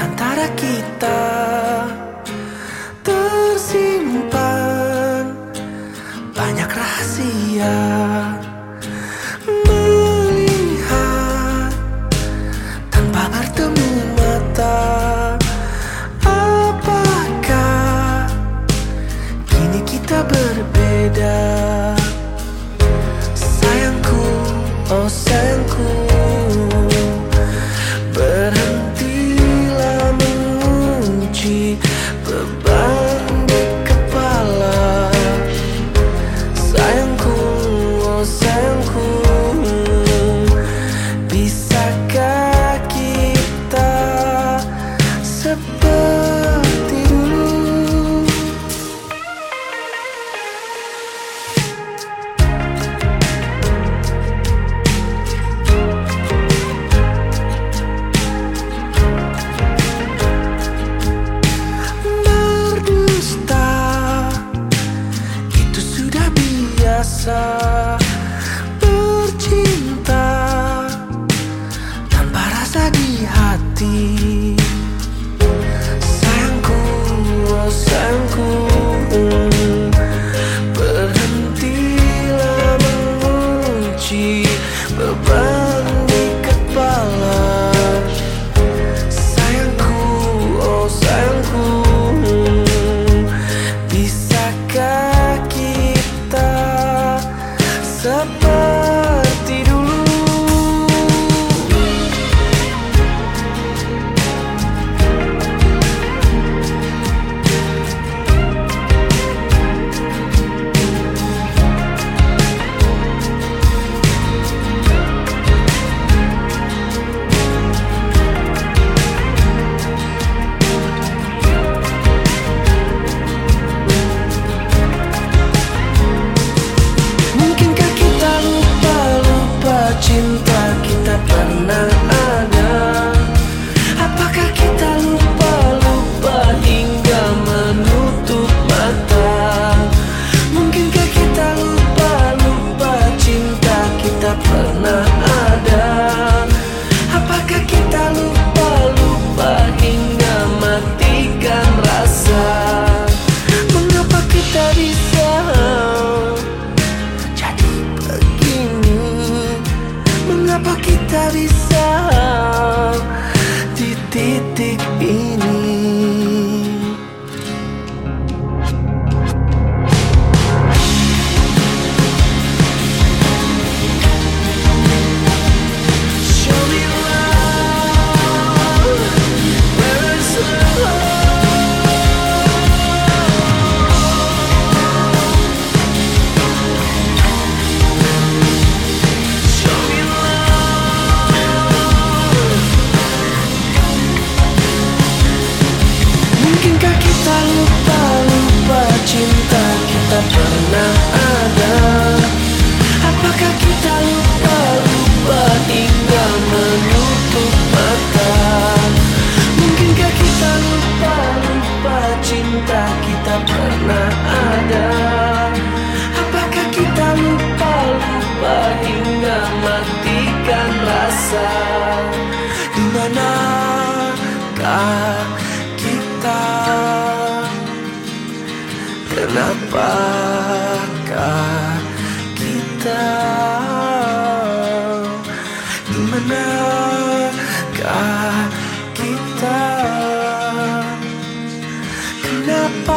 antara kita tersimpan banyak rahasia melihat tanpa bertemu mata apakah kini kita berbeda? Sayangku oh sayangku ber bercinta tanpa rasa di hati. Sayangku oh sayangku berhentilah mengunci beban kita pernah ada. Apakah kita lupa lupa hingga matikan rasa? Mengapa kita bisa jadi begini? Mengapa kita bisa di titik ini lupa lupa cinta kita pernah ada. Apakah kita lupa lupa hingga menutup mata? Mungkinkah kita lupa lupa cinta kita pernah Kenapakah kita Di manakah kita? Kenapakah